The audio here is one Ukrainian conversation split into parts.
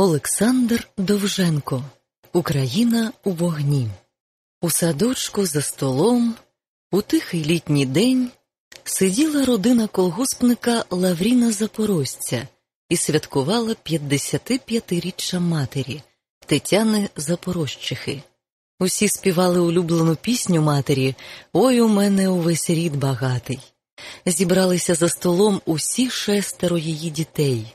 Олександр Довженко Україна у вогні. У садочку за столом у тихий літній день сиділа родина колгоспника Лавріна Запорожця і святкувала 55-річчя матері Тетяни Запорожчихи. Усі співали улюблену пісню матері Ой у мене увесь рід багатий. Зібралися за столом усі шестеро її дітей.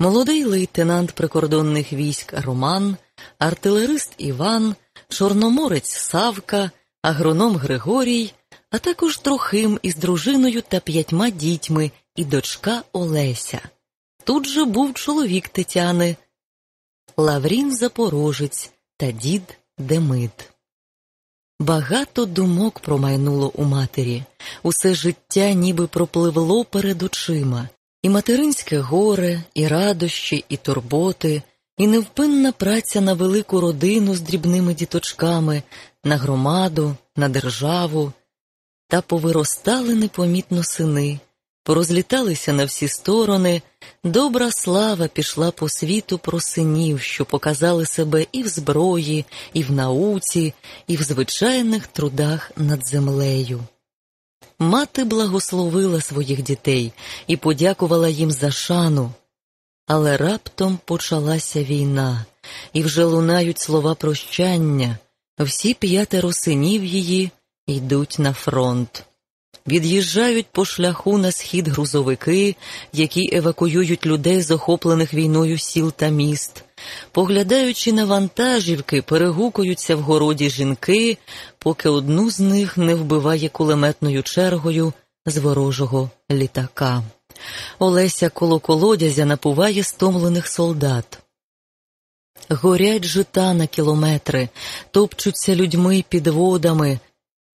Молодий лейтенант прикордонних військ Роман, артилерист Іван, чорноморець Савка, агроном Григорій, а також Трохим із дружиною та п'ятьма дітьми і дочка Олеся. Тут же був чоловік Тетяни, Лаврін Запорожець та дід Демид. Багато думок промайнуло у матері, усе життя ніби пропливло перед очима. І материнське горе, і радощі, і турботи, і невпинна праця на велику родину з дрібними діточками, на громаду, на державу. Та повиростали непомітно сини, порозліталися на всі сторони. Добра слава пішла по світу про синів, що показали себе і в зброї, і в науці, і в звичайних трудах над землею. Мати благословила своїх дітей і подякувала їм за шану. Але раптом почалася війна, і вже лунають слова прощання. Всі п'ятеро синів її йдуть на фронт. Від'їжджають по шляху на схід грузовики, які евакуюють людей з охоплених війною сіл та міст. Поглядаючи на вантажівки, перегукуються в городі жінки, поки одну з них не вбиває кулеметною чергою з ворожого літака. Олеся коло колодязя напуває стомлених солдат. Горять жита на кілометри, топчуться людьми під водами,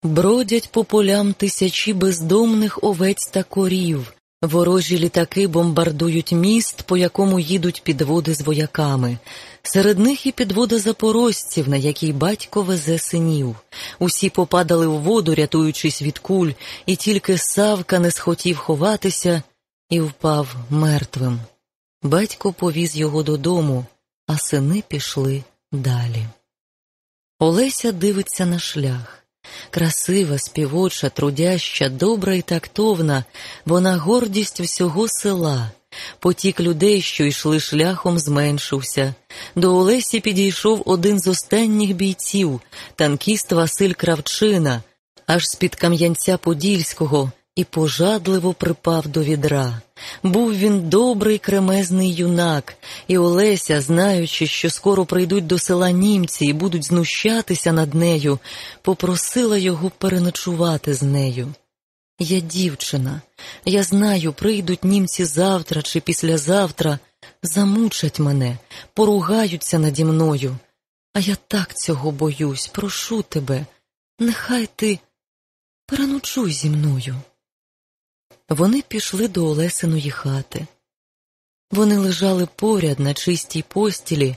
бродять по полям тисячі бездомних овець та корів. Ворожі літаки бомбардують міст, по якому їдуть підводи з вояками. Серед них і підвода запорожців, на якій батько везе синів. Усі попадали в воду, рятуючись від куль, і тільки Савка не схотів ховатися і впав мертвим. Батько повіз його додому, а сини пішли далі. Олеся дивиться на шлях. Красива, співоча, трудяща, добра і тактовна, вона гордість всього села. Потік людей, що йшли шляхом, зменшився. До Олесі підійшов один з останніх бійців, танкіст Василь Кравчина, аж з-під Кам'янця Подільського, і пожадливо припав до відра. Був він добрий кремезний юнак, і Олеся, знаючи, що скоро прийдуть до села німці і будуть знущатися над нею, попросила його переночувати з нею. Я дівчина, я знаю, прийдуть німці завтра чи післязавтра, замучать мене, поругаються наді мною. А я так цього боюсь, прошу тебе, нехай ти переночуй зі мною. Вони пішли до Олесиної хати. Вони лежали поряд на чистій постілі,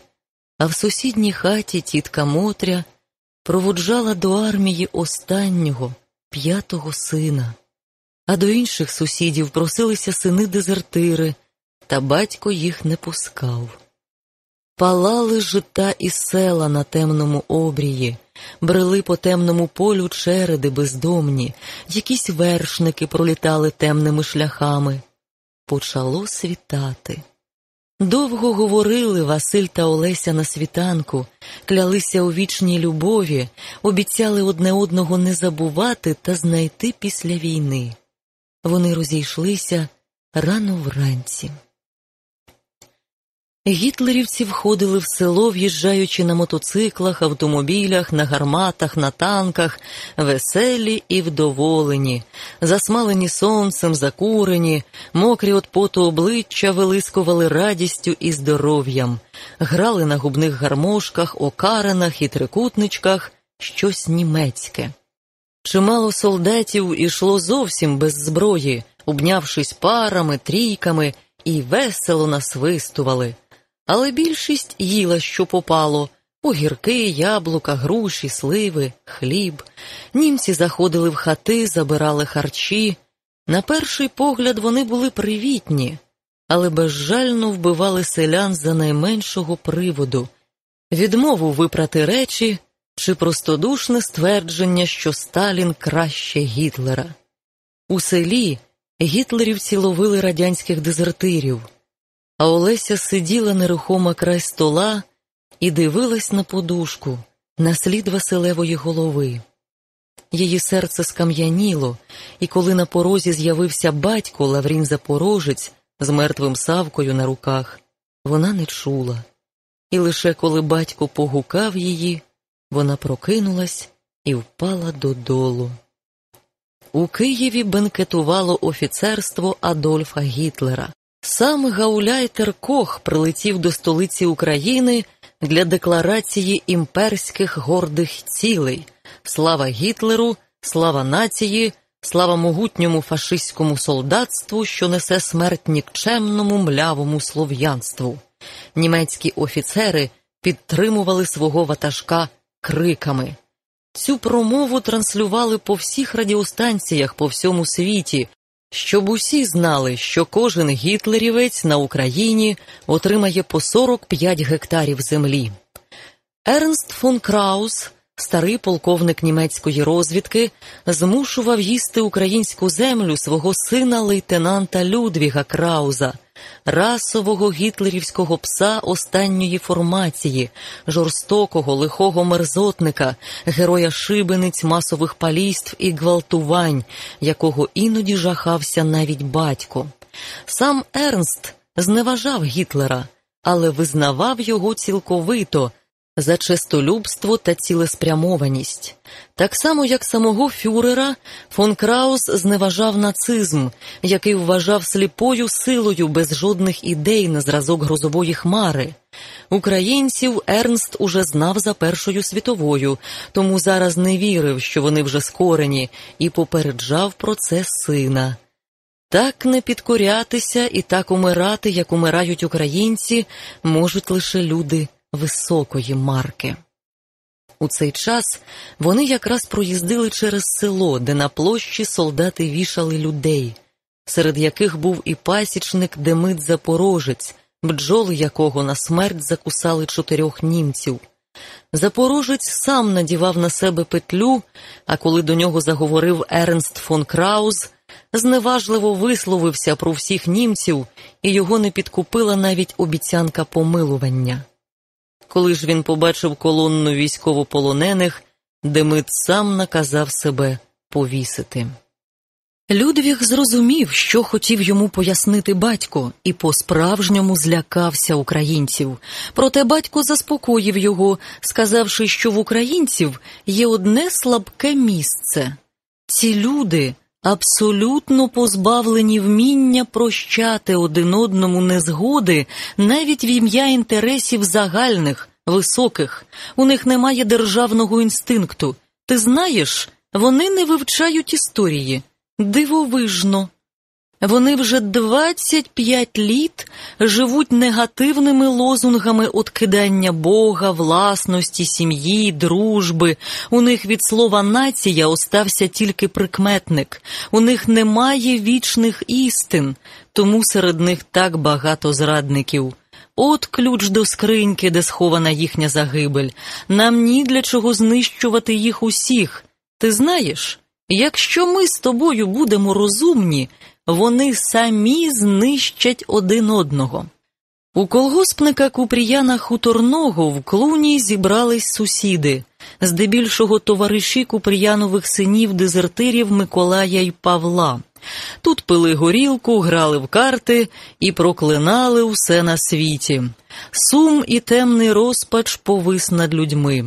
а в сусідній хаті тітка Мотря проводжала до армії останнього п'ятого сина, а до інших сусідів просилися сини дезертири, та батько їх не пускав. Палали жита і села на темному обрії, брели по темному полю череди бездомні, якісь вершники пролітали темними шляхами. Почало світати. Довго говорили Василь та Олеся на світанку, клялися у вічній любові, обіцяли одне одного не забувати та знайти після війни. Вони розійшлися рано вранці. Гітлерівці входили в село, в'їжджаючи на мотоциклах, автомобілях, на гарматах, на танках, веселі і вдоволені, засмалені сонцем, закурені, мокрі от поту обличчя вилискували радістю і здоров'ям, грали на губних гармошках, окаринах і трикутничках. Щось німецьке. Чимало солдатів ішло зовсім без зброї, обнявшись парами, трійками, і весело насвистували але більшість їла, що попало огірки, яблука, груші, сливи, хліб. Німці заходили в хати, забирали харчі. На перший погляд вони були привітні, але безжально вбивали селян за найменшого приводу, відмову випрати речі чи простодушне ствердження, що Сталін краще Гітлера. У селі гітлерівці ловили радянських дезертирів, а Олеся сиділа нерухомо край стола і дивилась на подушку, на слід Василевої голови. Її серце скам'яніло, і коли на порозі з'явився батько Лаврін Запорожець з мертвим савкою на руках, вона не чула. І лише коли батько погукав її, вона прокинулась і впала додолу. У Києві бенкетувало офіцерство Адольфа Гітлера. Сам Гауляйтер Кох прилетів до столиці України для декларації імперських гордих цілей. Слава Гітлеру, слава нації, слава могутньому фашистському солдатству, що несе смерть нікчемному млявому слов'янству. Німецькі офіцери підтримували свого ватажка криками. Цю промову транслювали по всіх радіостанціях по всьому світі, щоб усі знали, що кожен гітлерівець на Україні отримає по 45 гектарів землі. Ернст фон Краус Старий полковник німецької розвідки змушував їсти українську землю свого сина лейтенанта Людвіга Крауза, расового гітлерівського пса останньої формації, жорстокого лихого мерзотника, героя шибениць масових палійств і гвалтувань, якого іноді жахався навіть батько. Сам Ернст зневажав Гітлера, але визнавав його цілковито за честолюбство та цілеспрямованість. Так само, як самого Фюрера, фон Краус зневажав нацизм, який вважав сліпою силою без жодних ідей на зразок грозової хмари. Українців Ернст уже знав за Першою світовою, тому зараз не вірив, що вони вже скорені, і попереджав про це сина. Так не підкорятися і так умирати, як умирають українці, можуть лише люди високої марки. У цей час вони якраз проїздили через село, де на площі солдати вішали людей, серед яких був і пасічник Демид Запорожець, бджоли якого на смерть закусали чотирьох німців. Запорожець сам надівав на себе петлю, а коли до нього заговорив Ернст фон Крауз, зневажливо висловився про всіх німців, і його не підкупила навіть обіцянка помилування. Коли ж він побачив колонну військовополонених, Демид сам наказав себе повісити. Людвіг зрозумів, що хотів йому пояснити батько, і по-справжньому злякався українців. Проте батько заспокоїв його, сказавши, що в українців є одне слабке місце. Ці люди абсолютно позбавлені вміння прощати один одному незгоди навіть в ім'я інтересів загальних, високих, у них немає державного інстинкту. Ти знаєш, вони не вивчають історії. Дивовижно. Вони вже 25 літ живуть негативними лозунгами откидання Бога, власності, сім'ї, дружби. У них від слова нація остався тільки прикметник. У них немає вічних істин, тому серед них так багато зрадників. От ключ до скриньки, де схована їхня загибель. Нам ні для чого знищувати їх усіх. Ти знаєш, якщо ми з тобою будемо розумні вони самі знищать один одного. У колгоспника Купріяна Хуторного в клуні зібрались сусіди, здебільшого товариші Купріянових синів дезертирів Миколая й Павла. Тут пили горілку, грали в карти і проклинали усе на світі. Сум і темний розпач повис над людьми.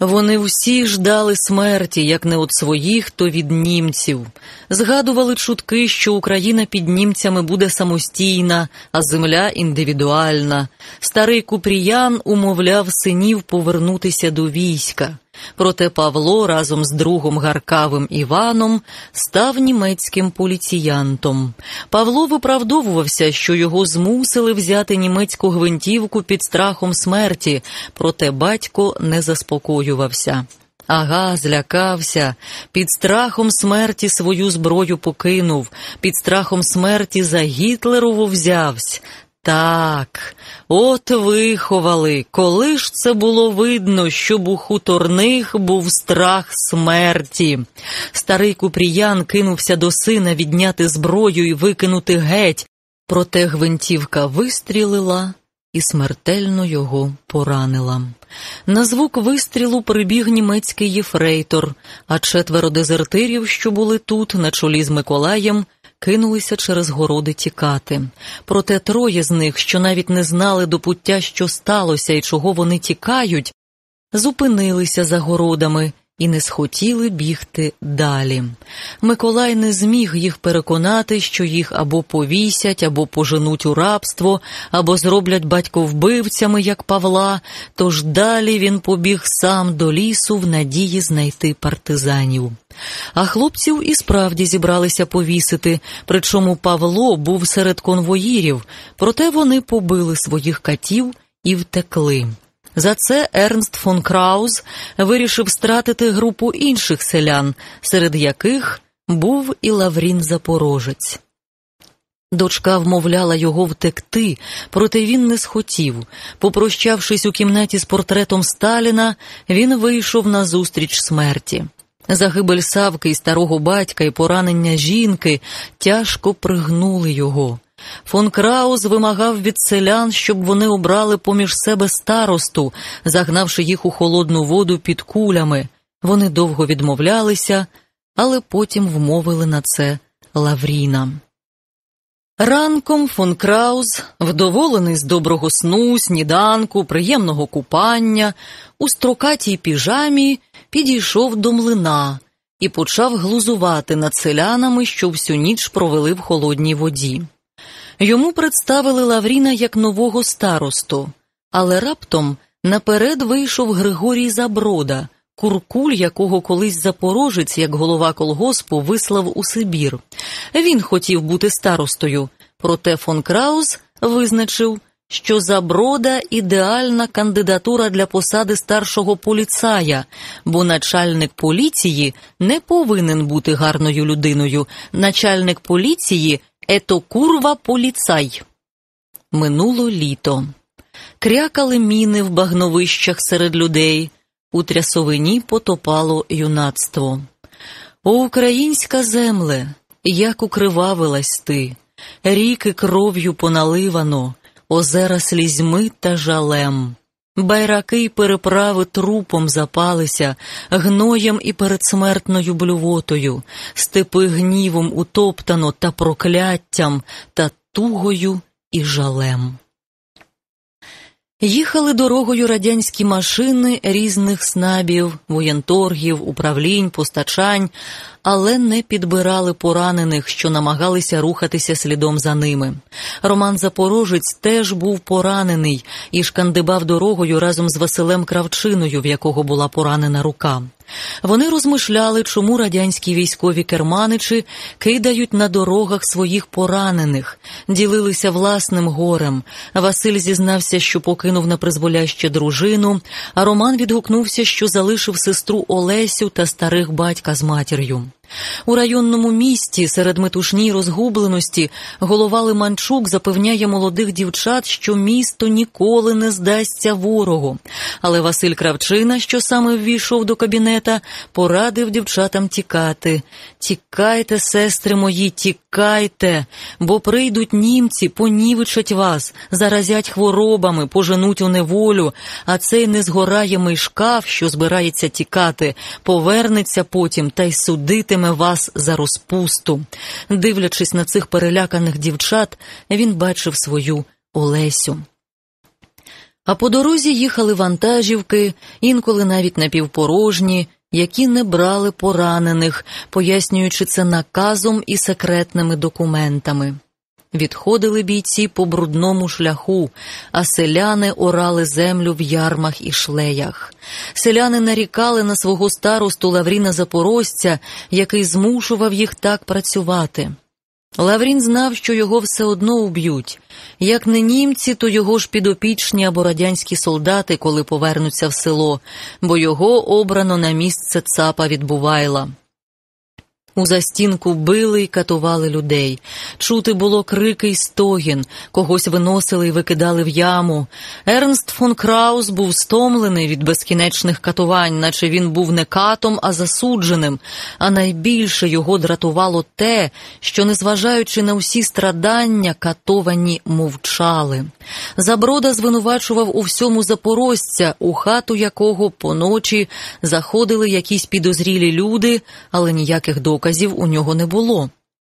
Вони всі ждали смерті, як не від своїх, то від німців. Згадували чутки, що Україна під німцями буде самостійна, а земля індивідуальна. Старий Купріян умовляв синів повернутися до війська. Проте Павло разом з другом Гаркавим Іваном став німецьким поліціянтом. Павло виправдовувався, що його змусили взяти німецьку гвинтівку під страхом смерті, проте батько не заспокоювався. Ага, злякався, під страхом смерті свою зброю покинув, під страхом смерті за Гітлерову взявсь. Так, от виховали, коли ж це було видно, щоб у хуторних був страх смерті. Старий Купріян кинувся до сина відняти зброю і викинути геть, проте гвинтівка вистрілила і смертельно його поранила. На звук вистрілу прибіг німецький єфрейтор, а четверо дезертирів, що були тут, на чолі з Миколаєм, кинулися через городи тікати. Проте троє з них, що навіть не знали до пуття, що сталося і чого вони тікають, зупинилися за городами і не схотіли бігти далі. Миколай не зміг їх переконати, що їх або повісять, або поженуть у рабство, або зроблять батьковбивцями, як Павла, тож далі він побіг сам до лісу в надії знайти партизанів. А хлопців і справді зібралися повісити, причому Павло був серед конвоїрів, проте вони побили своїх катів і втекли. За це Ернст фон Крауз вирішив стратити групу інших селян, серед яких був і Лаврін Запорожець. Дочка вмовляла його втекти, проте він не схотів. Попрощавшись у кімнаті з портретом Сталіна, він вийшов на зустріч смерті. Загибель Савки і старого батька і поранення жінки тяжко пригнули його. Фон Крауз вимагав від селян, щоб вони обрали поміж себе старосту, загнавши їх у холодну воду під кулями. Вони довго відмовлялися, але потім вмовили на це Лавріна. Ранком фон Крауз, вдоволений з доброго сну, сніданку, приємного купання, у строкатій піжамі підійшов до млина і почав глузувати над селянами, що всю ніч провели в холодній воді. Йому представили Лавріна як нового старосту, але раптом наперед вийшов Григорій Заброда, куркуль, якого колись запорожець, як голова колгоспу, вислав у Сибір. Він хотів бути старостою, проте фон Краус визначив, що Заброда ідеальна кандидатура для посади старшого поліцая, бо начальник поліції не повинен бути гарною людиною. Начальник поліції Ето курва поліцай. Минуло літо. Крякали міни в багновищах серед людей, у трясовині потопало юнацтво. О, українська земле, як укривавилась ти, ріки кров'ю поналивано, озера слізьми та жалем. Байраки й переправи трупом запалися, гноєм і передсмертною блювотою, степи гнівом утоптано та прокляттям, та тугою і жалем. Їхали дорогою радянські машини різних снабів, воєнторгів, управлінь, постачань, але не підбирали поранених, що намагалися рухатися слідом за ними. Роман Запорожець теж був поранений і шкандибав дорогою разом з Василем Кравчиною, в якого була поранена рука. Вони розмишляли, чому радянські військові керманичі кидають на дорогах своїх поранених, ділилися власним горем. Василь зізнався, що покинув на призволяще дружину, а Роман відгукнувся, що залишив сестру Олесю та старих батька з матір'ю. У районному місті серед метушні й розгубленості голова Лиманчук запевняє молодих дівчат, що місто ніколи не здасться ворогу. Але Василь Кравчина, що саме ввійшов до кабінета, порадив дівчатам тікати. Тікайте, сестри мої, тікайте, бо прийдуть німці, понівечать вас, заразять хворобами, поженуть у неволю, а цей незгораємий шкаф, що збирається тікати, повернеться потім та й судитиме вас за розпусту. Дивлячись на цих переляканих дівчат, він бачив свою Олесю. А по дорозі їхали вантажівки, інколи навіть напівпорожні, які не брали поранених, пояснюючи це наказом і секретними документами. Відходили бійці по брудному шляху, а селяни орали землю в ярмах і шлеях. Селяни нарікали на свого старосту Лавріна Запорожця, який змушував їх так працювати. Лаврін знав, що його все одно уб'ють. Як не німці, то його ж підопічні або радянські солдати, коли повернуться в село, бо його обрано на місце цапа відбувайла. У застінку били й катували людей. Чути було крики й стогін, когось виносили й викидали в яму. Ернст фон Краус був стомлений від безкінечних катувань, наче він був не катом, а засудженим. А найбільше його дратувало те, що, незважаючи на усі страдання, катовані мовчали. Заброда звинувачував у всьому запорожця, у хату якого поночі заходили якісь підозрілі люди, але ніяких доказів доказів у нього не було.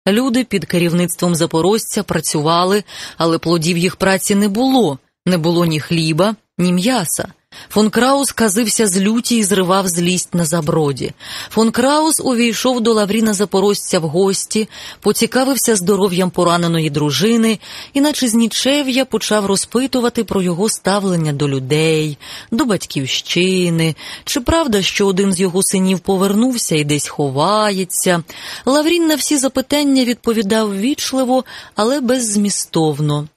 Люди під керівництвом запорожця працювали, але плодів їх праці не було, не було ні хліба, ні м'яса. Фон Краус казився з люті і зривав злість на заброді. Фон Краус увійшов до Лавріна Запорожця в гості, поцікавився здоров'ям пораненої дружини, і, наче з нічев'я, почав розпитувати про його ставлення до людей, до батьківщини. Чи правда, що один з його синів повернувся і десь ховається? Лаврін на всі запитання відповідав вічливо, але беззмістовно.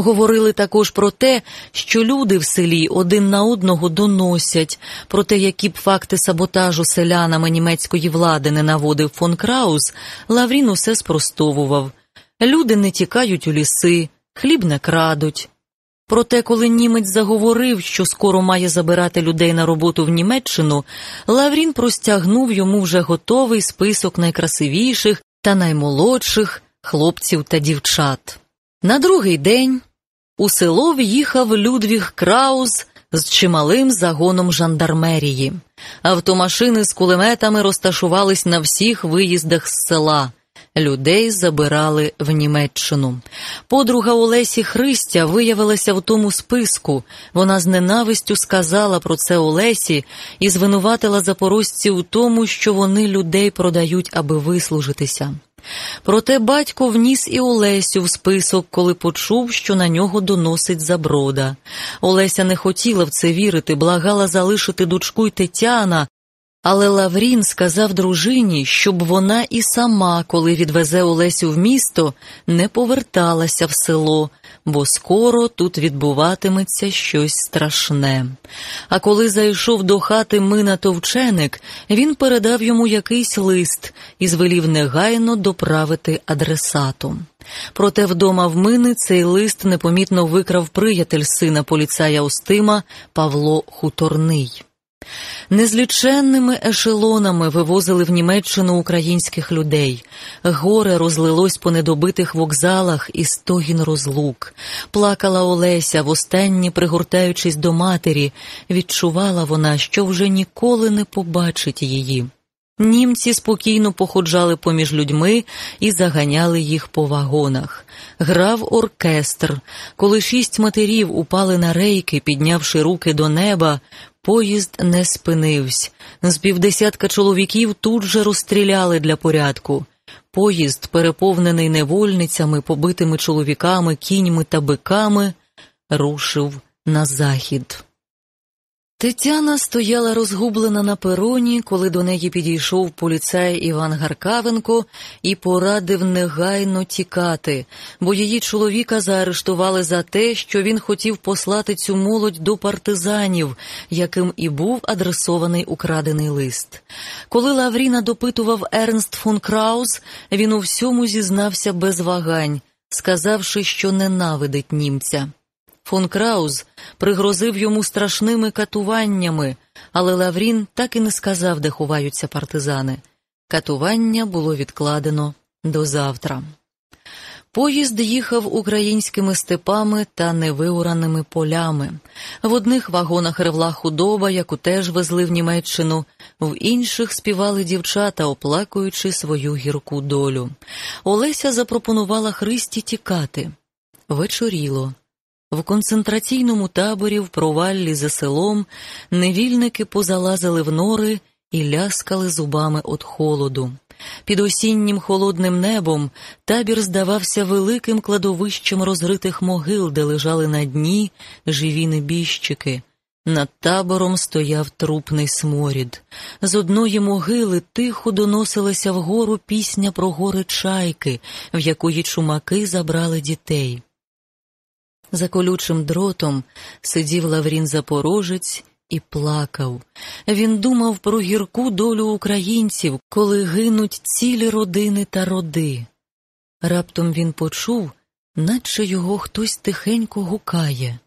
Говорили також про те, що люди в селі один на одного доносять, про те, які б факти саботажу селянами німецької влади не наводив фон Краус, Лаврін усе спростовував. Люди не тікають у ліси, хліб не крадуть. Проте, коли німець заговорив, що скоро має забирати людей на роботу в Німеччину, Лаврін простягнув йому вже готовий список найкрасивіших та наймолодших хлопців та дівчат. На другий день у село в'їхав Людвіг Краус з чималим загоном жандармерії. Автомашини з кулеметами розташувались на всіх виїздах з села. Людей забирали в Німеччину. Подруга Олесі Христя виявилася в тому списку. Вона з ненавистю сказала про це Олесі і звинуватила запорожців у тому, що вони людей продають, аби вислужитися. Проте батько вніс і Олесю в список, коли почув, що на нього доносить заброда. Олеся не хотіла в це вірити, благала залишити дочку й Тетяна, але Лаврін сказав дружині, щоб вона і сама, коли відвезе Олесю в місто, не поверталася в село, бо скоро тут відбуватиметься щось страшне. А коли зайшов до хати Мина Товченик, він передав йому якийсь лист і звелів негайно доправити адресату. Проте вдома в Мини цей лист непомітно викрав приятель сина поліцая Устима Павло Хуторний. Незліченними ешелонами вивозили в Німеччину українських людей. Горе розлилось по недобитих вокзалах і стогін розлук. Плакала Олеся, востаннє пригортаючись до матері, відчувала вона, що вже ніколи не побачить її. Німці спокійно походжали поміж людьми і заганяли їх по вагонах. Грав оркестр. Коли шість матерів упали на рейки, піднявши руки до неба, Поїзд не спинився. З півдесятка чоловіків тут же розстріляли для порядку. Поїзд, переповнений невольницями, побитими чоловіками, кіньми та биками, рушив на захід. Тетяна стояла розгублена на пероні, коли до неї підійшов поліцай Іван Гаркавенко і порадив негайно тікати, бо її чоловіка заарештували за те, що він хотів послати цю молодь до партизанів, яким і був адресований украдений лист. Коли Лавріна допитував Ернст фон Краус, він у всьому зізнався без вагань, сказавши, що ненавидить німця. Фон Крауз пригрозив йому страшними катуваннями, але Лаврін так і не сказав, де ховаються партизани. Катування було відкладено до завтра. Поїзд їхав українськими степами та невиураними полями. В одних вагонах ревла худоба, яку теж везли в Німеччину, в інших співали дівчата, оплакуючи свою гірку долю. Олеся запропонувала Христі тікати. Вечоріло. В концентраційному таборі в проваллі за селом невільники позалазили в нори і ляскали зубами від холоду. Під осіннім холодним небом табір здавався великим кладовищем розритих могил, де лежали на дні живі небіжчики. Над табором стояв трупний сморід. З одної могили тихо доносилася вгору пісня про гори чайки, в якої чумаки забрали дітей. За колючим дротом сидів Лаврін Запорожець і плакав. Він думав про гірку долю українців, коли гинуть цілі родини та роди. Раптом він почув, наче його хтось тихенько гукає.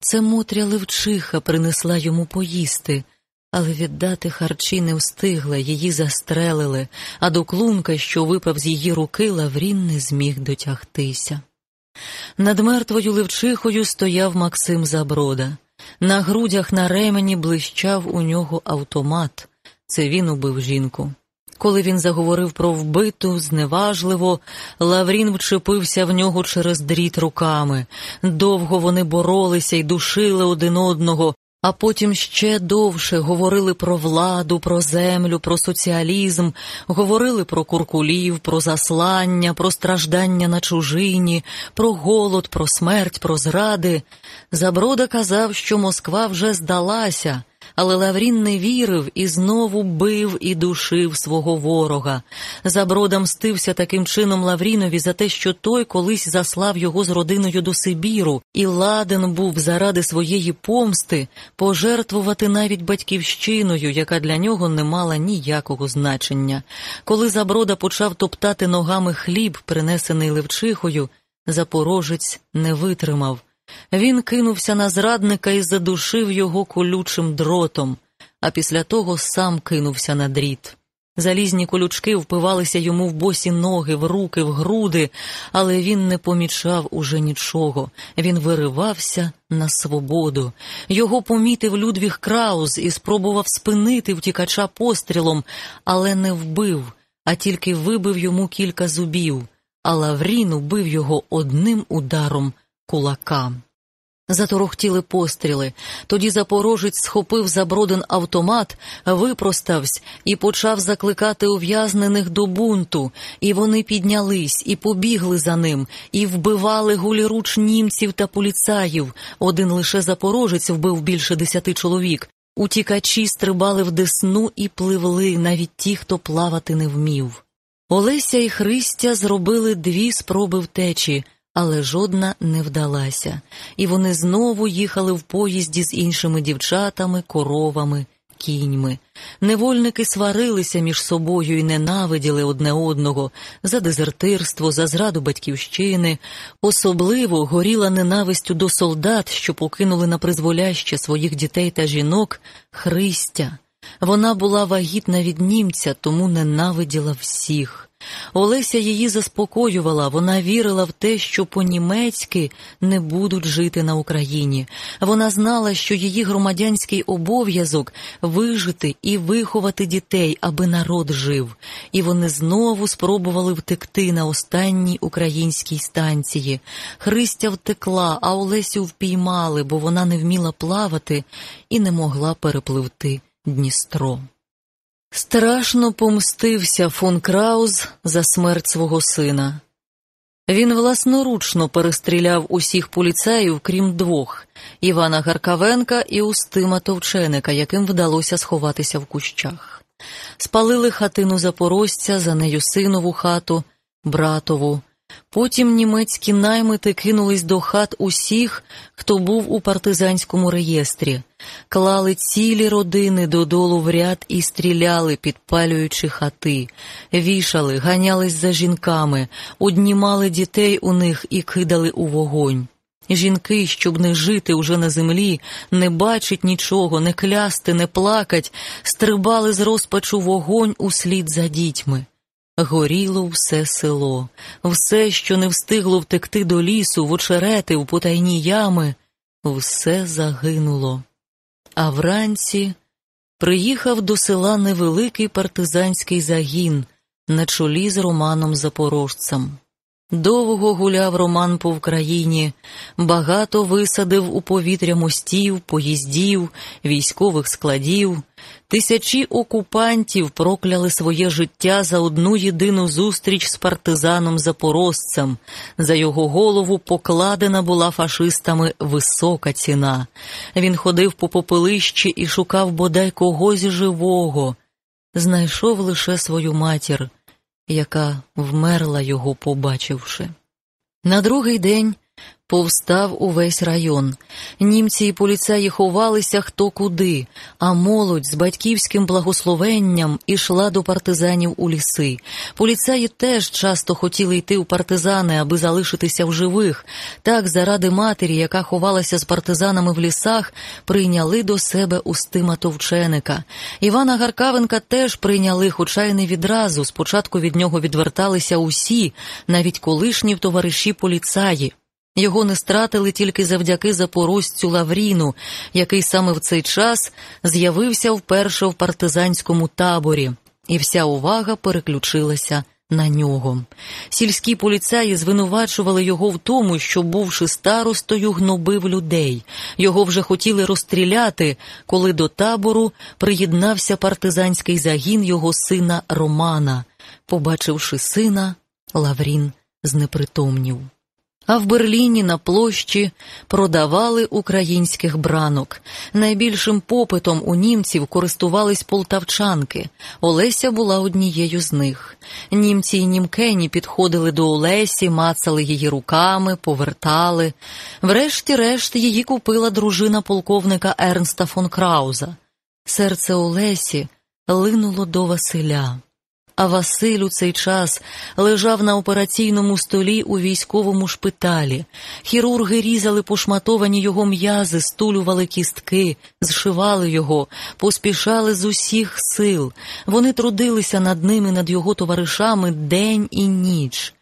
Це Мотря Левчиха принесла йому поїсти, але віддати харчі не встигла, її застрелили, а до клунка, що випав з її руки, Лаврін не зміг дотягтися. Над мертвою Левчихою стояв Максим Заброда. На грудях на ремені блищав у нього автомат. Це він убив жінку. Коли він заговорив про вбиту, зневажливо, Лаврін вчепився в нього через дріт руками. Довго вони боролися й душили один одного, а потім ще довше говорили про владу, про землю, про соціалізм, говорили про куркулів, про заслання, про страждання на чужині, про голод, про смерть, про зради. Заброда казав, що Москва вже здалася. Але Лаврін не вірив і знову бив і душив свого ворога. Заброда мстився таким чином Лаврінові за те, що той колись заслав його з родиною до Сибіру, і ладен був заради своєї помсти пожертвувати навіть батьківщиною, яка для нього не мала ніякого значення. Коли Заброда почав топтати ногами хліб, принесений Левчихою, запорожець не витримав. Він кинувся на зрадника і задушив його колючим дротом, а після того сам кинувся на дріт. Залізні колючки впивалися йому в босі ноги, в руки, в груди, але він не помічав уже нічого. Він виривався на свободу. Його помітив Людвіг Краус і спробував спинити втікача пострілом, але не вбив, а тільки вибив йому кілька зубів, а Лаврін убив його одним ударом кулака. Заторохтіли постріли. Тоді запорожець схопив заброден автомат, випростався і почав закликати ув'язнених до бунту. І вони піднялись і побігли за ним, і вбивали гуліруч німців та поліцаїв. Один лише запорожець вбив більше десяти чоловік. Утікачі стрибали в десну і пливли, навіть ті, хто плавати не вмів. Олеся і Христя зробили дві спроби втечі але жодна не вдалася, і вони знову їхали в поїзді з іншими дівчатами, коровами, кіньми. Невольники сварилися між собою і ненавиділи одне одного за дезертирство, за зраду батьківщини, особливо горіла ненавистю до солдат, що покинули на призволяще своїх дітей та жінок, Христя. Вона була вагітна від німця, тому ненавиділа всіх. Олеся її заспокоювала, вона вірила в те, що по-німецьки не будуть жити на Україні. Вона знала, що її громадянський обов'язок вижити і виховати дітей, аби народ жив. І вони знову спробували втекти на останній українській станції. Христя втекла, а Олесю впіймали, бо вона не вміла плавати і не могла перепливти Дністро. Страшно помстився фон Крауз за смерть свого сина. Він власноручно перестріляв усіх поліцаїв, крім двох Івана Гаркавенка і Устима Товченика, яким вдалося сховатися в кущах. Спалили хатину запорожця, за нею синову хату, братову. Потім німецькі наймити кинулись до хат усіх, хто був у партизанському реєстрі, клали цілі родини додолу в ряд і стріляли, підпалюючи хати, вішали, ганялись за жінками, однімали дітей у них і кидали у вогонь. Жінки, щоб не жити уже на землі, не бачить нічого, не клясти, не плакать, стрибали з розпачу вогонь услід за дітьми. Горіло все село, все, що не встигло втекти до лісу, в очерети, в потайні ями, все загинуло. А вранці приїхав до села невеликий партизанський загін на чолі з Романом Запорожцем. Довго гуляв Роман по Вкраїні, багато висадив у повітря мостів, поїздів, військових складів. Тисячі окупантів прокляли своє життя за одну єдину зустріч з партизаном запорожцем. За його голову покладена була фашистами висока ціна. Він ходив по попелищі і шукав бодай когось живого. Знайшов лише свою матір яка вмерла його, побачивши. На другий день Повстав увесь район. Німці і поліцаї ховалися хто куди, а молодь з батьківським благословенням ішла до партизанів у ліси. Поліцаї теж часто хотіли йти у партизани, аби залишитися в живих. Так, заради матері, яка ховалася з партизанами в лісах, прийняли до себе Устима Товченика. Івана Гаркавенка теж прийняли, хоча й не відразу. Спочатку від нього відверталися усі, навіть колишні товариші поліцаї. Його не стратили тільки завдяки запорожцю Лавріну, який саме в цей час з'явився вперше в партизанському таборі, і вся увага переключилася на нього. Сільські поліцаї звинувачували його в тому, що, бувши старостою, гнобив людей. Його вже хотіли розстріляти, коли до табору приєднався партизанський загін його сина Романа. Побачивши сина, Лаврін знепритомнів а в Берліні на площі продавали українських бранок. Найбільшим попитом у німців користувались полтавчанки. Олеся була однією з них. Німці й німкені підходили до Олесі, мацали її руками, повертали. Врешті-решт її купила дружина полковника Ернста фон Крауза. Серце Олесі линуло до Василя а Василь у цей час лежав на операційному столі у військовому шпиталі. Хірурги різали пошматовані його м'язи, стулювали кістки, зшивали його, поспішали з усіх сил. Вони трудилися над ними, над його товаришами день і ніч.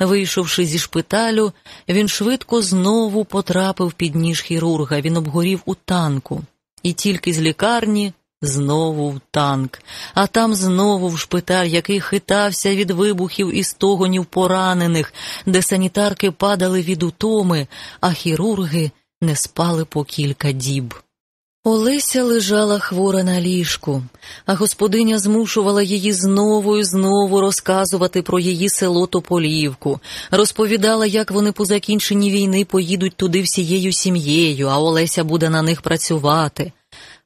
Вийшовши зі шпиталю, він швидко знову потрапив під ніж хірурга. Він обгорів у танку, і тільки з лікарні Знову в танк, а там знову в шпиталь, який хитався від вибухів і стогонів поранених, де санітарки падали від утоми, а хірурги не спали по кілька діб. Олеся лежала хвора на ліжку, а господиня змушувала її знову і знову розказувати про її село Тополівку, розповідала, як вони по закінченні війни поїдуть туди всією сім'єю, а Олеся буде на них працювати.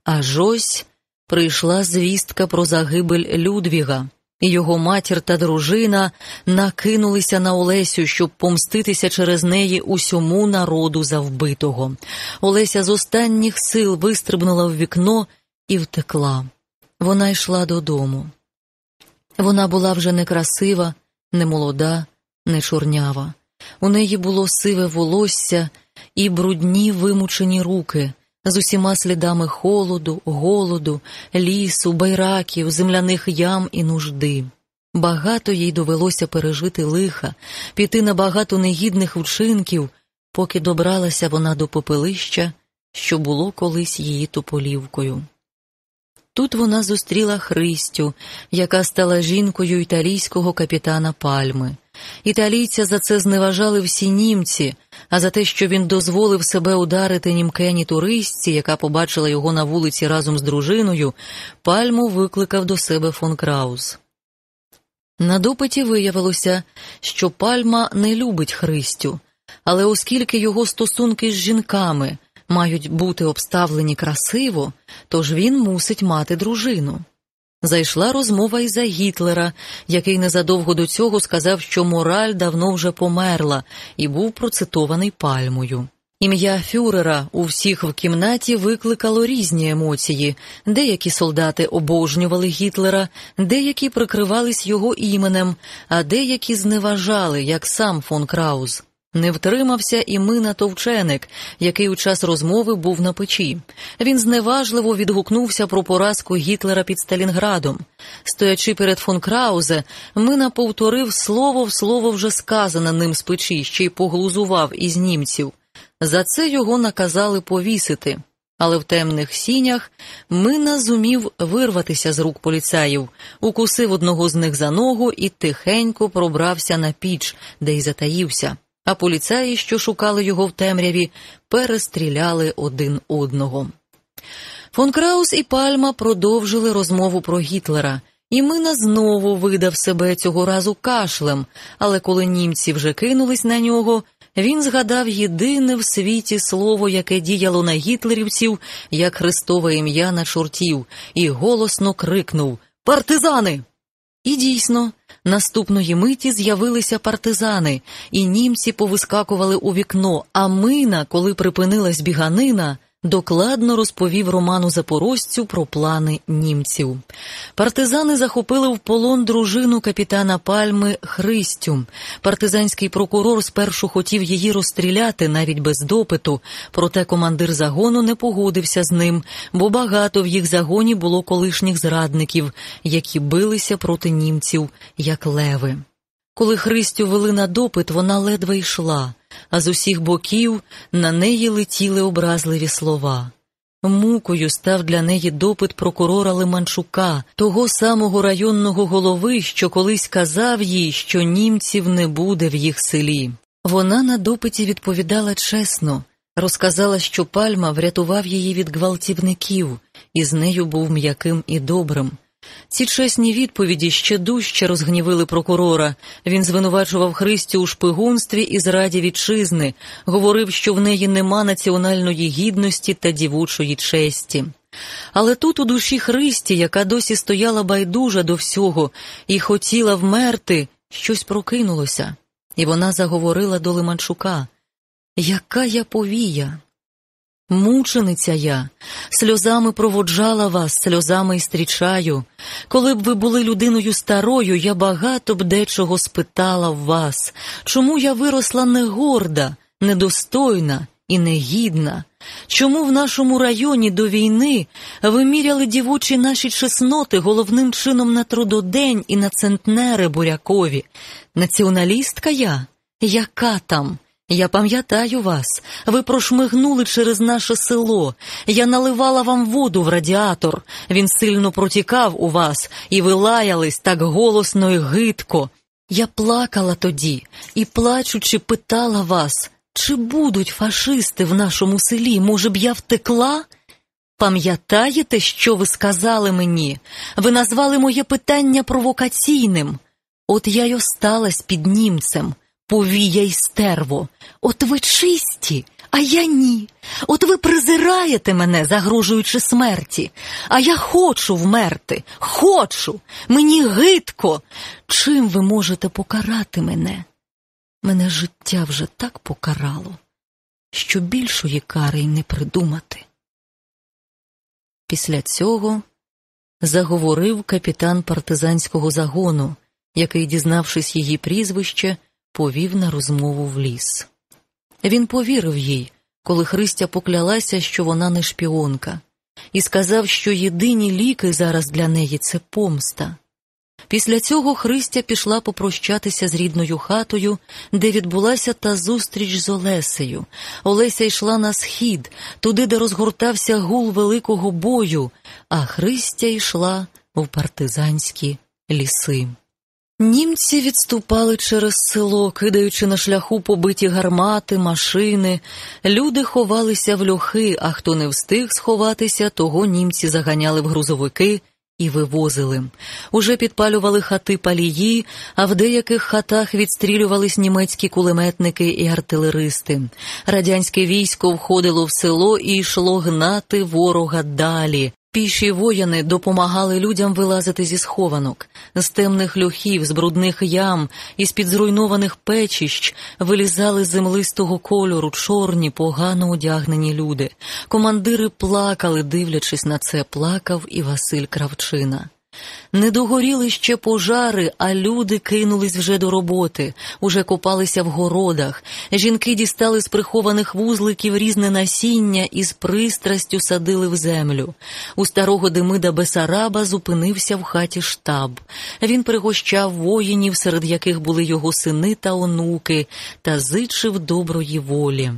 Аж ось прийшла звістка про загибель Людвіга, його матір та дружина накинулися на Олесю, щоб помститися через неї усьому народу за вбитого. Олеся з останніх сил вистрибнула в вікно і втекла. Вона йшла додому. Вона була вже не красива, не молода, не чорнява. У неї було сиве волосся і брудні вимучені руки з усіма слідами холоду, голоду, лісу, байраків, земляних ям і нужди. Багато їй довелося пережити лиха, піти на багато негідних вчинків, поки добралася вона до попелища, що було колись її тополівкою. Тут вона зустріла Христю, яка стала жінкою італійського капітана Пальми. Італійця за це зневажали всі німці, а за те, що він дозволив себе ударити німкені туристці, яка побачила його на вулиці разом з дружиною, пальму викликав до себе фон Краус. На допиті виявилося, що пальма не любить Христю, але оскільки його стосунки з жінками мають бути обставлені красиво, тож він мусить мати дружину. Зайшла розмова і за Гітлера, який незадовго до цього сказав, що мораль давно вже померла, і був процитований пальмою. Ім'я Фюрера у всіх в кімнаті викликало різні емоції. Деякі солдати обожнювали Гітлера, деякі прикривались його іменем, а деякі зневажали, як сам фон Крауз. Не втримався і Мина Товченик, який у час розмови був на печі. Він зневажливо відгукнувся про поразку Гітлера під Сталінградом. Стоячи перед фон Краузе, Мина повторив слово в слово вже сказане ним з печі, ще й поглузував із німців. За це його наказали повісити. але в темних сінях Мина зумів вирватися з рук поліцаїв, укусив одного з них за ногу і тихенько пробрався на піч, де й затаївся. А поліцаї, що шукали його в темряві, перестріляли один одного. Фон Краус і Пальма продовжили розмову про Гітлера, і Мина знову видав себе цього разу кашлем, але коли німці вже кинулись на нього, він згадав єдине в світі слово, яке діяло на гітлерівців, як христове ім'я на чортів, і голосно крикнув Партизани! І дійсно, наступної миті з'явилися партизани, і німці повискакували у вікно, а мина, коли припинилась біганина, докладно розповів Роману Запорожцю про плани німців. Партизани захопили в полон дружину капітана Пальми Христю. Партизанський прокурор спершу хотів її розстріляти навіть без допиту, проте командир загону не погодився з ним, бо багато в їх загоні було колишніх зрадників, які билися проти німців, як леви. Коли Христю вели на допит, вона ледве йшла, а з усіх боків на неї летіли образливі слова. Мукою став для неї допит прокурора Лиманчука, того самого районного голови, що колись казав їй, що німців не буде в їх селі. Вона на допиті відповідала чесно, розказала, що пальма врятував її від гвалтівників, і з нею був м'яким і добрим. Ці чесні відповіді ще дужче розгнівили прокурора. Він звинувачував Христю у шпигунстві і зраді вітчизни, говорив, що в неї нема національної гідності та дівучої честі. Але тут у душі Христі, яка досі стояла байдужа до всього і хотіла вмерти, щось прокинулося, і вона заговорила до Лиманчука. Яка я повія! Мучениця я, сльозами проводжала вас, сльозами й стрічаю. Коли б ви були людиною старою, я багато б дечого спитала в вас, чому я виросла не горда, недостойна і негідна? Чому в нашому районі до війни ви міряли дівочі наші чесноти головним чином на трудодень і на центнери бурякові? Націоналістка я? Яка там? Я пам'ятаю вас, ви прошмигнули через наше село. Я наливала вам воду в радіатор. Він сильно протікав у вас, і ви лаялись так голосно і гидко. Я плакала тоді і, плачучи, питала вас, чи будуть фашисти в нашому селі? Може б, я втекла? Пам'ятаєте, що ви сказали мені? Ви назвали моє питання провокаційним. От я й осталась під німцем. Повія й стерво, от ви чисті, а я ні. От ви презираєте мене, загрожуючи смерті, а я хочу вмерти, хочу, мені гидко. Чим ви можете покарати мене? Мене життя вже так покарало, що більшої кари й не придумати. Після цього заговорив капітан партизанського загону, який, дізнавшись її прізвище, повів на розмову в ліс. Він повірив їй, коли Христя поклялася, що вона не шпіонка, і сказав, що єдині ліки зараз для неї це помста. Після цього Христя пішла попрощатися з рідною хатою, де відбулася та зустріч з Олесею. Олеся йшла на схід, туди, де розгортався гул великого бою, а Христя йшла в партизанські ліси. Німці відступали через село, кидаючи на шляху побиті гармати, машини. Люди ховалися в льохи, а хто не встиг сховатися, того німці заганяли в грузовики і вивозили. Уже підпалювали хати палії, а в деяких хатах відстрілювались німецькі кулеметники і артилеристи. Радянське військо входило в село і йшло гнати ворога далі. Піші воїни допомагали людям вилазити зі схованок, з темних льохів, з брудних ям, із під зруйнованих печищ вилізали землистого кольору чорні, погано одягнені люди. Командири плакали, дивлячись на це, плакав і Василь Кравчина. Не догоріли ще пожари, а люди кинулись вже до роботи, уже копалися в городах. Жінки дістали з прихованих вузликів різне насіння і з пристрастю садили в землю. У старого Демида Бесараба зупинився в хаті штаб. Він пригощав воїнів, серед яких були його сини та онуки, та зичив доброї волі.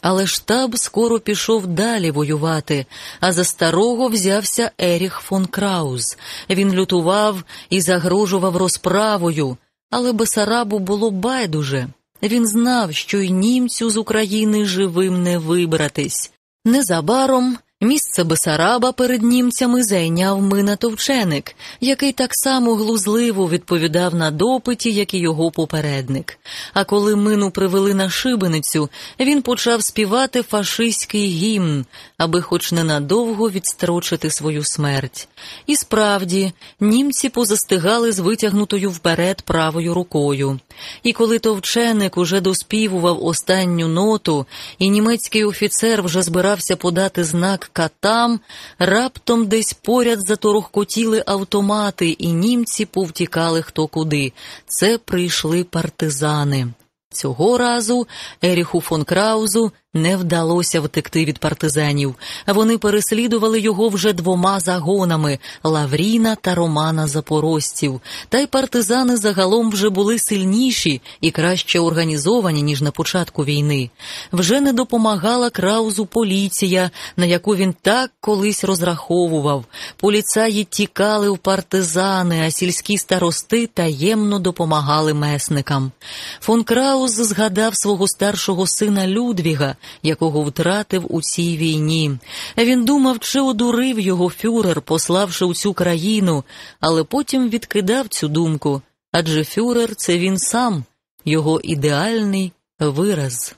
Але штаб скоро пішов далі воювати, а за старого взявся Еріх фон Крауз. Він лютував і загрожував розправою, але Бесарабу було байдуже. Він знав, що й німцю з України живим не вибратись. Незабаром Місце Бесараба перед німцями зайняв Мина Товченик, який так само глузливо відповідав на допиті, як і його попередник. А коли мину привели на шибеницю, він почав співати фашистський гімн, аби хоч ненадовго відстрочити свою смерть. І справді, німці позастигали з витягнутою вперед правою рукою. І коли товченик уже доспівував останню ноту, і німецький офіцер вже збирався подати знак катам, раптом десь поряд заторохкотіли автомати, і німці повтікали хто куди. Це прийшли партизани. Цього разу Еріху фон Краузу не вдалося втекти від партизанів. Вони переслідували його вже двома загонами Лавріна та Романа Запорожців. Та й партизани загалом вже були сильніші і краще організовані, ніж на початку війни. Вже не допомагала Краузу поліція, на яку він так колись розраховував. Поліцаї тікали в партизани, а сільські старости таємно допомагали месникам. Фон Крауз згадав свого старшого сина Людвіга якого втратив у цій війні. Він думав, чи одурив його фюрер, пославши у цю країну, але потім відкидав цю думку адже фюрер це він сам, його ідеальний вираз.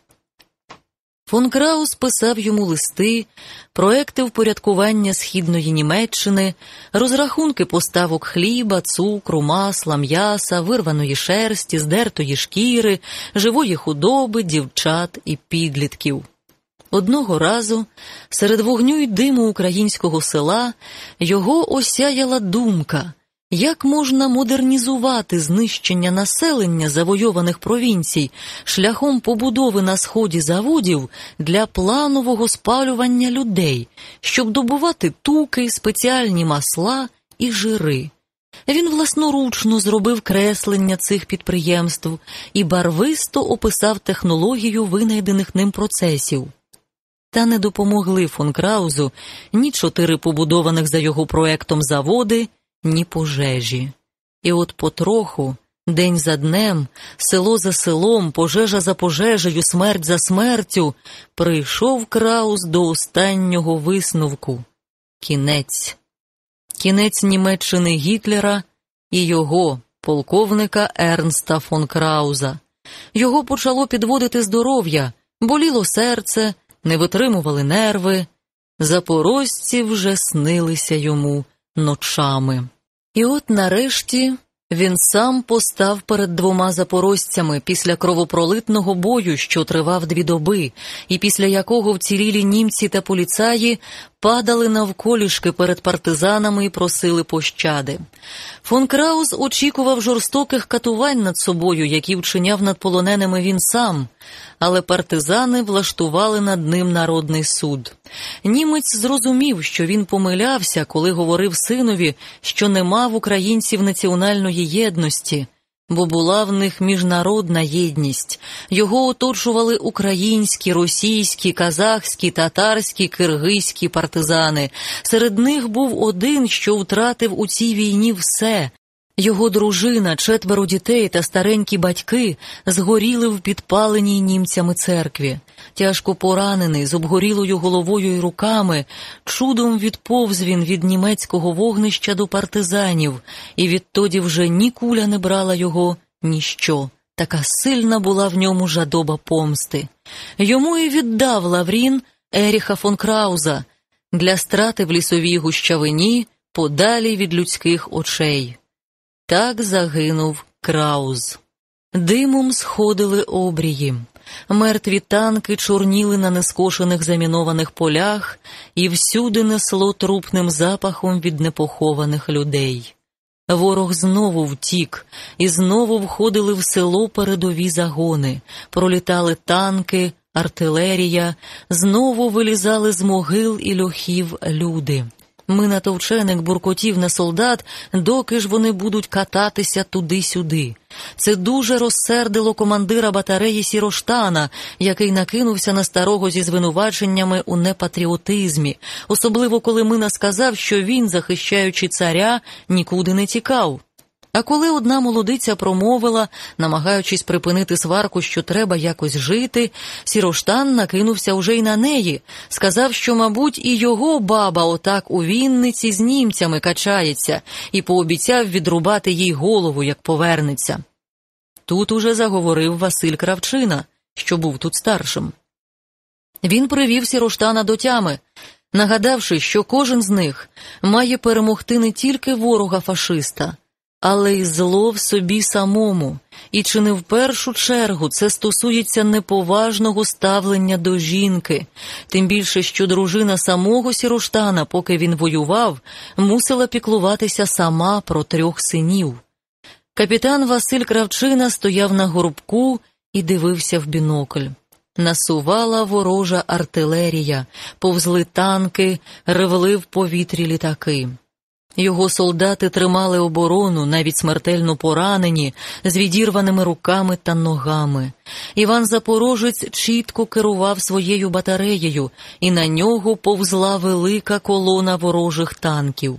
Фон Краус писав йому листи, проекти впорядкування східної Німеччини, розрахунки поставок хліба, цукру, масла, м'яса, вирваної шерсті, здертої шкіри, живої худоби, дівчат і підлітків. Одного разу серед вогню й диму українського села його осяяла думка. Як можна модернізувати знищення населення завойованих провінцій шляхом побудови на сході заводів для планового спалювання людей, щоб добувати туки, спеціальні масла і жири? Він власноручно зробив креслення цих підприємств і барвисто описав технологію винайдених ним процесів. Та не допомогли фон Краузу ні чотири побудованих за його проектом заводи ні пожежі. І от потроху, день за днем, село за селом, пожежа за пожежею, смерть за смертю, прийшов Краус до останнього висновку кінець. Кінець Німеччини Гітлера і його, полковника Ернста фон Крауза. Його почало підводити здоров'я, боліло серце, не витримували нерви. Запорожці вже снилися йому ночами. І от нарешті він сам постав перед двома запорожцями після кровопролитного бою, що тривав дві доби, і після якого вцілілі німці та поліцаї падали навколішки перед партизанами і просили пощади. Фон Краус очікував жорстоких катувань над собою, які вчиняв над полоненими він сам, але партизани влаштували над ним народний суд. Німець зрозумів, що він помилявся, коли говорив синові, що нема в українців національної єдності бо була в них міжнародна єдність. Його оточували українські, російські, казахські, татарські, киргизькі партизани. Серед них був один, що втратив у цій війні все його дружина, четверо дітей та старенькі батьки згоріли в підпаленій німцями церкві. Тяжко поранений, з обгорілою головою й руками, чудом відповз він від німецького вогнища до партизанів, і відтоді вже ні куля не брала його, ніщо. Така сильна була в ньому жадоба помсти. Йому і віддав Лаврін Еріха фон Крауза для страти в лісовій гущавині подалі від людських очей. Так загинув Крауз. Димом сходили обрії, мертві танки чорніли на нескошених замінованих полях, і всюди несло трупним запахом від непохованих людей. Ворог знову втік, і знову входили в село передові загони, пролітали танки, артилерія, знову вилізали з могил і льохів люди. Мина Товченик буркотів на солдат, доки ж вони будуть кататися туди-сюди. Це дуже розсердило командира батареї Сіроштана, який накинувся на старого зі звинуваченнями у непатріотизмі, особливо коли Мина сказав, що він, захищаючи царя, нікуди не тікав. А коли одна молодиця промовила, намагаючись припинити сварку, що треба якось жити, Сіроштан накинувся уже й на неї, сказав, що, мабуть, і його баба отак у Вінниці з німцями качається, і пообіцяв відрубати їй голову, як повернеться. Тут уже заговорив Василь Кравчина, що був тут старшим. Він привів Сіроштана до тями, нагадавши, що кожен з них має перемогти не тільки ворога фашиста але й зло в собі самому, і чи не в першу чергу це стосується неповажного ставлення до жінки, тим більше, що дружина самого Сіроштана, поки він воював, мусила піклуватися сама про трьох синів. Капітан Василь Кравчина стояв на горбку і дивився в бінокль. Насувала ворожа артилерія, повзли танки, ревли в повітрі літаки. Його солдати тримали оборону, навіть смертельно поранені, з відірваними руками та ногами. Іван Запорожець чітко керував своєю батареєю, і на нього повзла велика колона ворожих танків.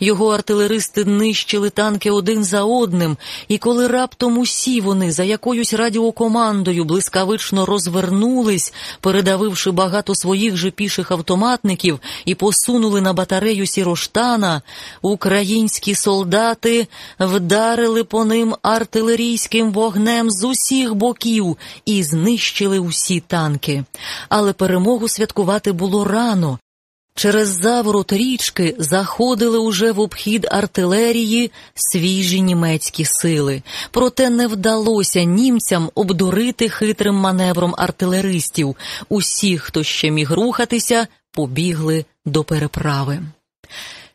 Його артилеристи нищили танки один за одним, і коли раптом усі вони за якоюсь радіокомандою блискавично розвернулись, передавивши багато своїх же піших автоматників і посунули на батарею Сіроштана, українські солдати вдарили по ним артилерійським вогнем з усіх боків і знищили усі танки. Але перемогу святкувати було рано. Через заворот річки заходили уже в обхід артилерії свіжі німецькі сили, проте не вдалося німцям обдурити хитрим маневром артилеристів. Усі, хто ще міг рухатися, побігли до переправи.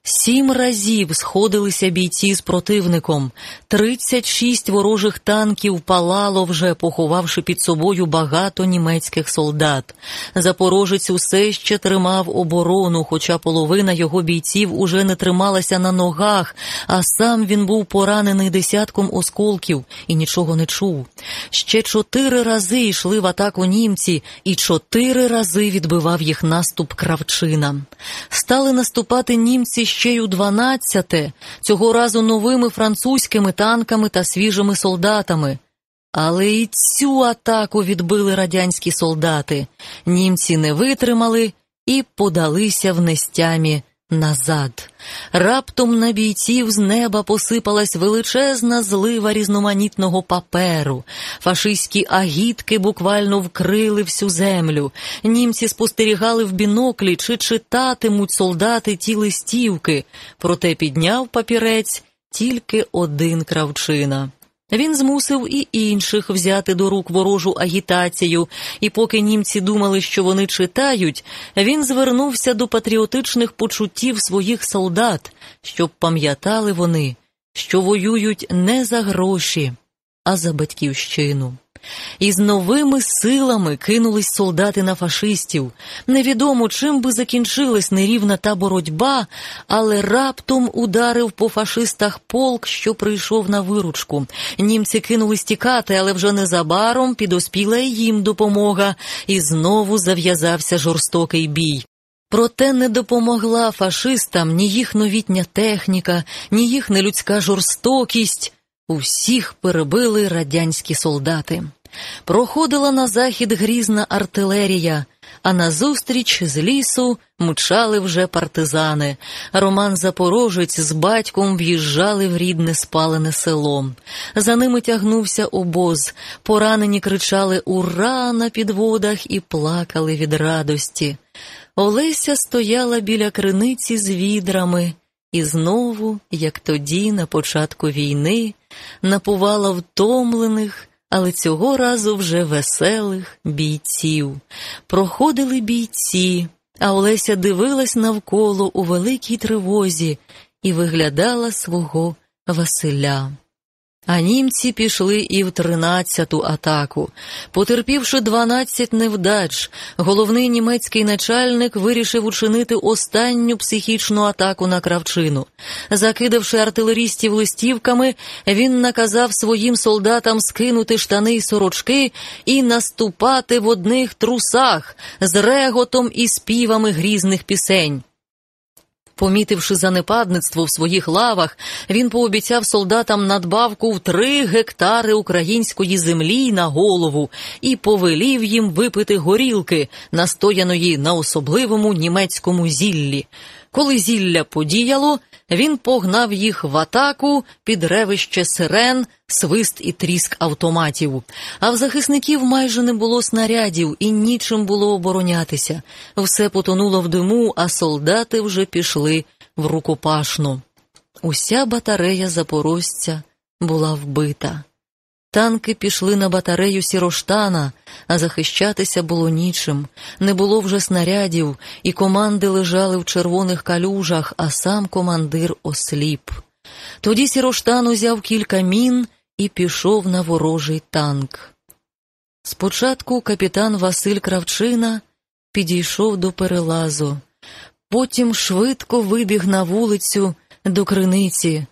Сім разів сходилися бійці з противником, тридцять шість ворожих танків палало вже, поховавши під собою багато німецьких солдат. Запорожець усе ще тримав оборону, хоча половина його бійців уже не трималася на ногах, а сам він був поранений десятком осколків і нічого не чув. Ще чотири рази йшли в атаку німці, і чотири рази відбивав їх наступ кравчина. Стали наступати німці ще й у дванадцяте, цього разу новими французькими танками та свіжими солдатами. Але і цю атаку відбили радянські солдати. Німці не витримали і подалися в нестямі назад. Раптом на бійців з неба посипалась величезна злива різноманітного паперу. Фашистські агітки буквально вкрили всю землю. Німці спостерігали в біноклі, чи читатимуть солдати ті листівки, проте підняв папірець тільки один кравчина. Він змусив і інших взяти до рук ворожу агітацію, і поки німці думали, що вони читають, він звернувся до патріотичних почуттів своїх солдат, щоб пам'ятали вони, що воюють не за гроші, а за батьківщину. І з новими силами кинулись солдати на фашистів. Невідомо, чим би закінчилась нерівна та боротьба, але раптом ударив по фашистах полк, що прийшов на виручку. Німці кинулись тікати, але вже незабаром підоспіла їм допомога, і знову зав'язався жорстокий бій. Проте не допомогла фашистам ні їх новітня техніка, ні їх нелюдська жорстокість. Усіх перебили радянські солдати. Проходила на захід грізна артилерія, а назустріч з лісу мчали вже партизани. Роман Запорожець з батьком в'їжджали в рідне спалене село. За ними тягнувся обоз. Поранені кричали Ура на підводах і плакали від радості. Олеся стояла біля криниці з відрами. І знову, як тоді, на початку війни, напувала втомлених, але цього разу вже веселих бійців. Проходили бійці, а Олеся дивилась навколо у великій тривозі і виглядала свого Василя. А німці пішли і в тринадцяту атаку. Потерпівши дванадцять невдач, головний німецький начальник вирішив учинити останню психічну атаку на кравчину. Закидавши артилерістів листівками, він наказав своїм солдатам скинути штани й сорочки і наступати в одних трусах з реготом і співами грізних пісень. Помітивши занепадництво в своїх лавах, він пообіцяв солдатам надбавку в три гектари української землі на голову і повелів їм випити горілки, настояної на особливому німецькому зіллі. Коли зілля подіяло, він погнав їх в атаку під ревище сирен, свист і тріск автоматів. А в захисників майже не було снарядів і нічим було оборонятися. Все потонуло в диму, а солдати вже пішли в рукопашну. Уся батарея запорожця була вбита. Танки пішли на батарею Сіроштана, а захищатися було нічим. Не було вже снарядів, і команди лежали в червоних калюжах, а сам командир осліп. Тоді Сіроштан узяв кілька мін і пішов на ворожий танк. Спочатку капітан Василь Кравчина підійшов до перелазу, потім швидко вибіг на вулицю до криниці.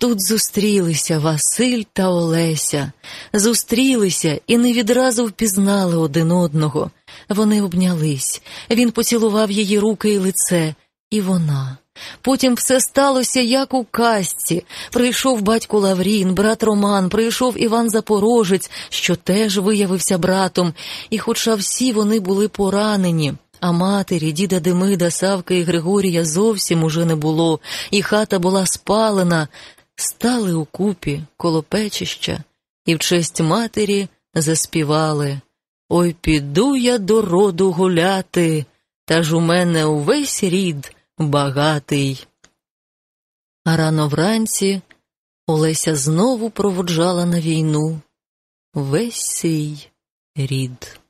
Тут зустрілися Василь та Олеся, зустрілися і не відразу впізнали один одного. Вони обнялись. Він поцілував її руки і лице, і вона. Потім все сталося, як у казці. Прийшов батько Лаврін, брат Роман, прийшов Іван Запорожець, що теж виявився братом, і, хоча всі вони були поранені. А матері, діда Демида, Савки і Григорія зовсім уже не було, і хата була спалена стали укупі коло печища і в честь матері заспівали Ой піду я до роду гуляти, та ж у мене увесь рід багатий. А рано вранці Олеся знову проводжала на війну весь свій рід.